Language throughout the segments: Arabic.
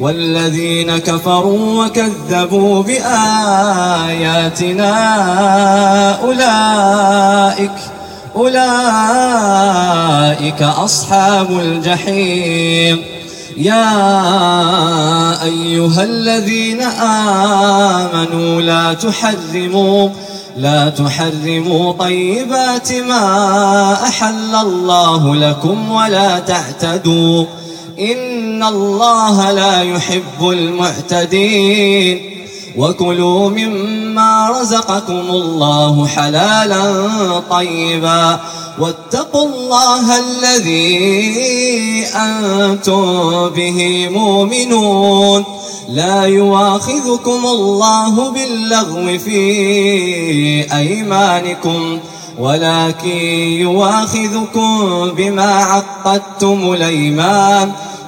والذين كفروا وكذبوا بآياتنا أولئك أولئك أصحاب الجحيم. يا أيها الذين آمنوا لا تحرموا لا تحرموا طيبات ما أحل الله لكم ولا تعتدوا. إن الله لا يحب المعتدين. وكلوا مما رزقكم الله حلالا طيبا. واتقوا الله الذي أنتم به مؤمنون. لا يواخذكم الله باللغو في أيمانكم ولكن يواخذكم بما عقدتم الأيمان.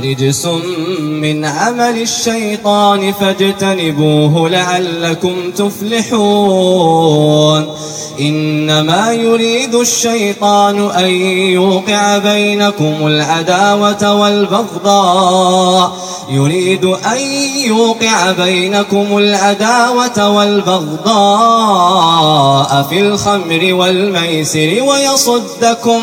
رجس من عمل الشيطان فاجتنبوه لعلكم تفلحون. إنما يريد الشيطان أن يوقع بينكم العداوة والبغضاء. يريد أن يوقع بينكم العداوة والبغضاء في الخمر والميسر ويصدكم.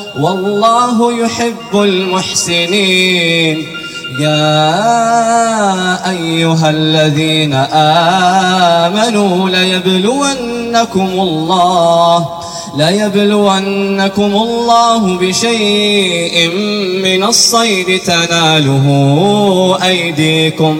والله يحب المحسنين. يا أيها الذين آمنوا ليبلونكم الله ليبلونكم الله بشيء من الصيد تناله أيديكم.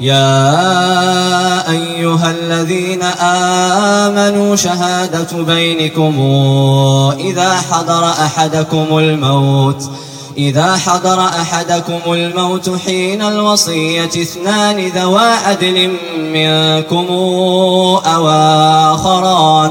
يا أيها الذين آمنوا شهادة بينكم إذا حضر أحدكم الموت إذا حضر أحدكم الموت حين الوصية اثنان ذوى عدل منكم أو آخران.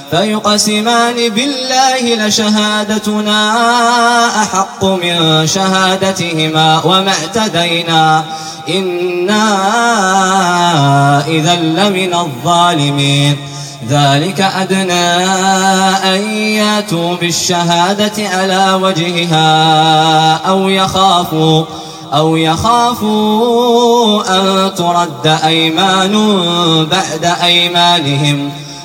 فيقسمان بالله لشهادتنا أحق من شهادتهما وما اعتدينا. إنا إذا لمن الظالمين. ذلك أدنى أن ياتوا بالشهادة على وجهها أو يخافوا أو يخافوا أن ترد أيمان بعد أيمانهم.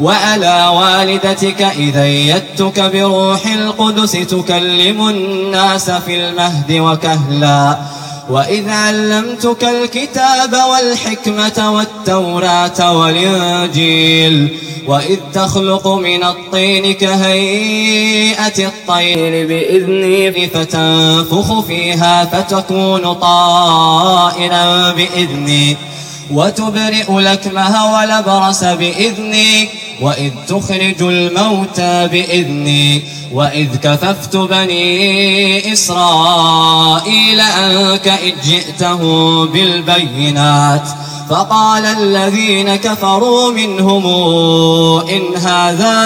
وعلى والدتك إذا يدتك بروح القدس تكلم الناس في المهد وكهلا. وإذ علمتك الكتاب والحكمة والتوراة والإنجيل وإذ تخلق من الطين كهيئة الطير بإذني فتنفخ فيها فتكون طائرا بإذني. وتبرئ لكمها ولبرس بإذني. وإذ تخرج الموتى بإذني وإذ كففت بني إسرائيل عنك إذ جئتهم بالبينات فقال الذين كفروا منهم إن هذا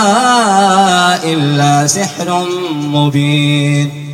إلا سحر مبين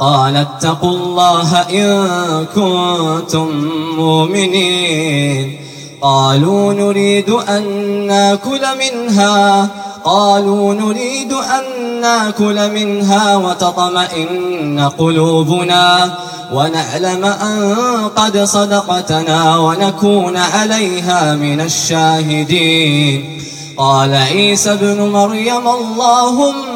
قال اتقوا الله إن كنتم مؤمنين. قالوا نريد أن نأكل منها. قالوا نريد أن نأكل منها وتطمئن قلوبنا ونعلم أن قد صدقتنا ونكون عليها من الشاهدين. قال عيسى ابن مريم اللهم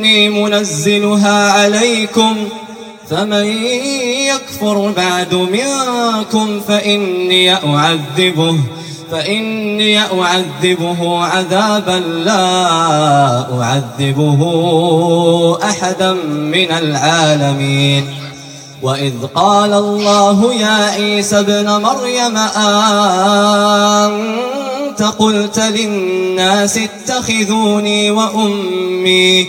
إني منزلها عليكم فمن يكفر بعد منكم فإني أعذبه فإني أعذبه عذابا لا أعذبه أحدا من العالمين. وإذ قال الله يا عيسى ابن مريم أنت قلت للناس اتخذوني وأمي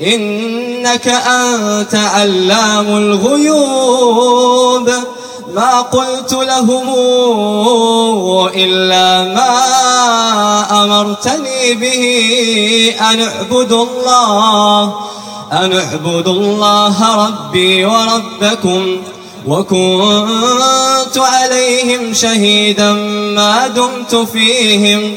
إنك أنت علام الغيوب. ما قلت لهم إلا ما أمرتني به أن اعبدوا الله أن اعبدوا الله ربي وربكم. وكنت عليهم شهيدا ما دمت فيهم.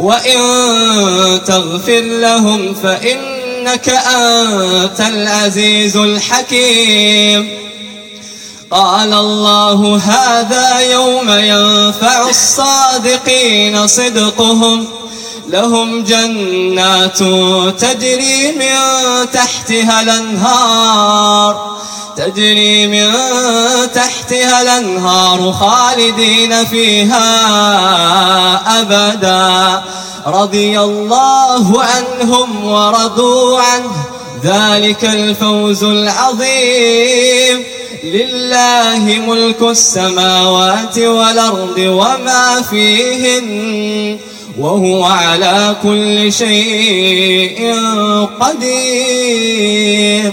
وإن تغفر لهم فإنك أنت العزيز الحكيم. قال الله هذا يوم ينفع الصادقين صدقهم. لهم جنات تجري من تحتها الأنهار. تجري من تحتها الأنهار خالدين فيها أبدا. رضي الله عنهم ورضوا عنه. ذلك الفوز العظيم. لله ملك السماوات والأرض وما فيهن وهو على كل شيء قدير.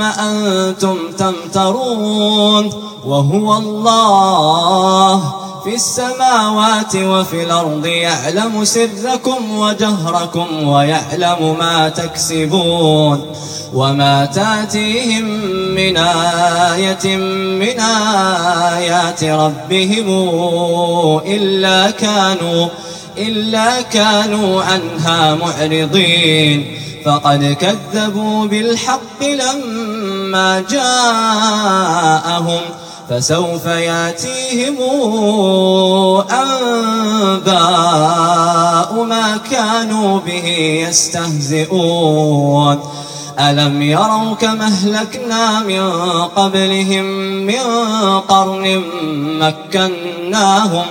أنتم تمترون وهو الله في السماوات وفي الأرض يعلم سركم وجهركم ويعلم ما تكسبون وما تأتيهم من آية من آيات ربهم إلا كانوا إلا كانوا عنها معرضين فقد كذبوا بالحق لما جاءهم فسوف ياتيهم أنباء ما كانوا به يستهزئون. ألم يروا كما أهلكنا من قبلهم من قرن مكناهم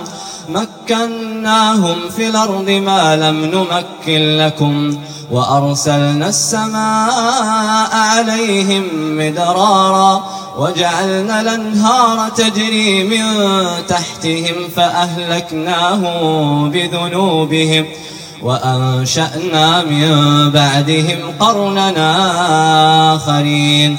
مكناهم في الأرض ما لم نمكن لكم وأرسلنا السماء عليهم مدرارا وجعلنا الأنهار تجري من تحتهم فأهلكناهم بذنوبهم وأنشأنا من بعدهم قرننا آخرين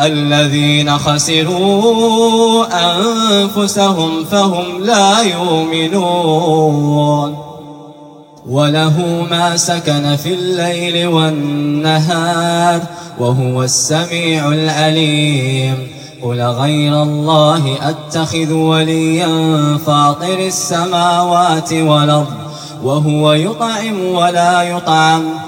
الذين خسروا أنفسهم فهم لا يؤمنون. وله ما سكن في الليل والنهار وهو السميع العليم. قل غير الله أتخذ وليا فاطر السماوات والأرض وهو يطعم ولا يطعم.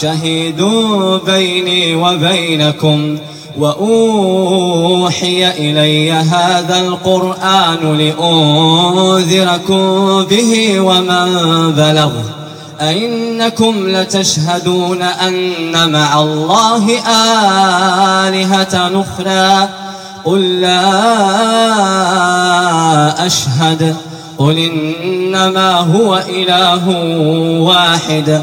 شهيد بيني وبينكم وأوحي إلي هذا القرآن لأنذركم به ومن بلغ. أئنكم لتشهدون أن مع الله آلهة نخرى قل لا أشهد. قل إنما هو إله واحد.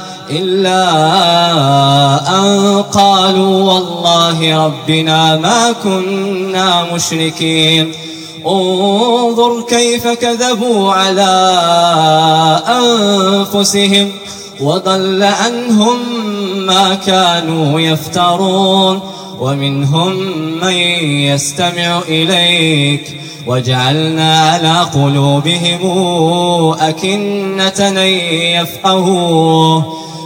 إلا أن قالوا والله ربنا ما كنا مشركين. انظر كيف كذبوا على أنفسهم وضل عنهم ما كانوا يفترون. ومنهم من يستمع إليك. وجعلنا على قلوبهم أكنة يفقهوه.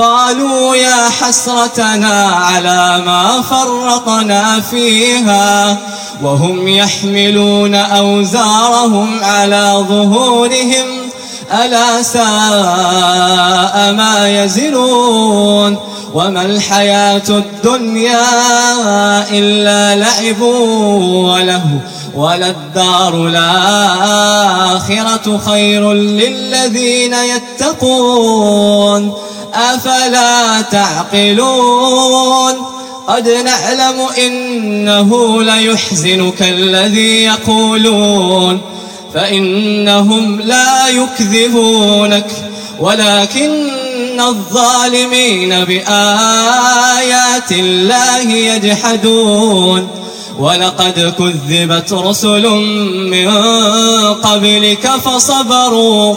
قالوا يا حسرتنا على ما فرطنا فيها وهم يحملون أوزارهم على ظهورهم ألا ساء ما يزلون وما الحياة الدنيا إلا لعب وله وللدار الآخرة خير للذين يتقون أفلا تعقلون؟ قد نعلم إنه ليحزنك الذي يقولون فإنهم لا يكذبونك ولكن الظالمين بآيات الله يجحدون. ولقد كذبت رسل من قبلك فصبروا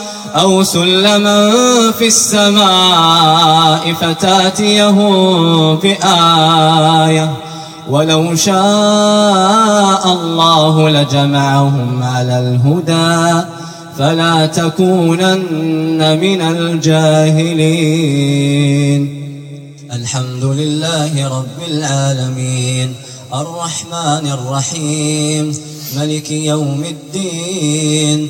أو سلما في السماء فتاتيهم بآية ولو شاء الله لجمعهم على الهدى فلا تكونن من الجاهلين. الحمد لله رب العالمين. الرحمن الرحيم. ملك يوم الدين.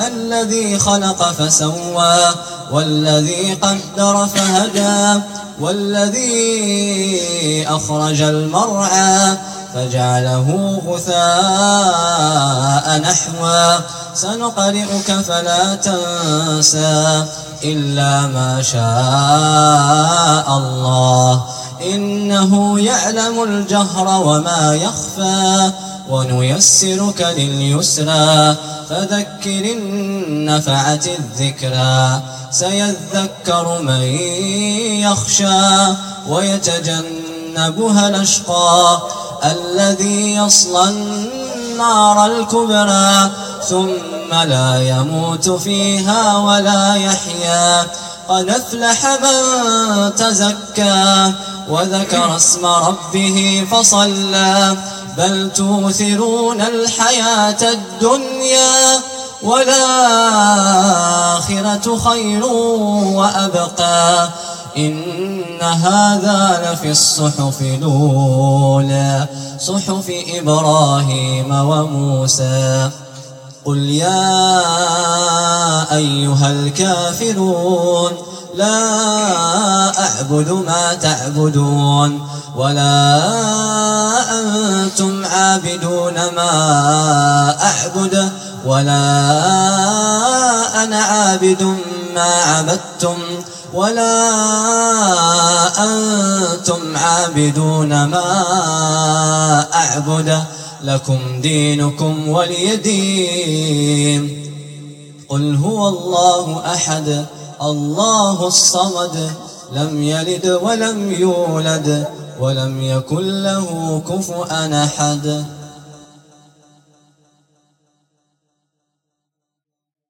الذي خلق فسوى والذي قدر فهدى والذي أخرج المرعى فجعله غثاء نحوا سنقرئك فلا تنسى إلا ما شاء الله. إنه يعلم الجهر وما يخفى. ونيسرك لليسرى فذكر النفعة الذكرى. سيذكر من يخشى ويتجنبها الأشقى. الذي يصلى النار الكبرى ثم لا يموت فيها ولا يحيا. قد أفلح من تزكى وذكر اسم ربه فصلى. بل توثرون الحياة الدنيا والآخرة خير وأبقى. إن هذا لفي الصحف الأولى صحف إبراهيم وموسى. قل يا أيها الكافرون لا أعبد ما تعبدون ولا أنتم عابدون ما أعبد ولا أنا عابد ما عبدتم ولا أنتم عابدون ما أعبد لكم دينكم ولي دين. قل هو الله أحد. الله الصمد لم يلد ولم يولد ولم يكن له كفؤا أحد.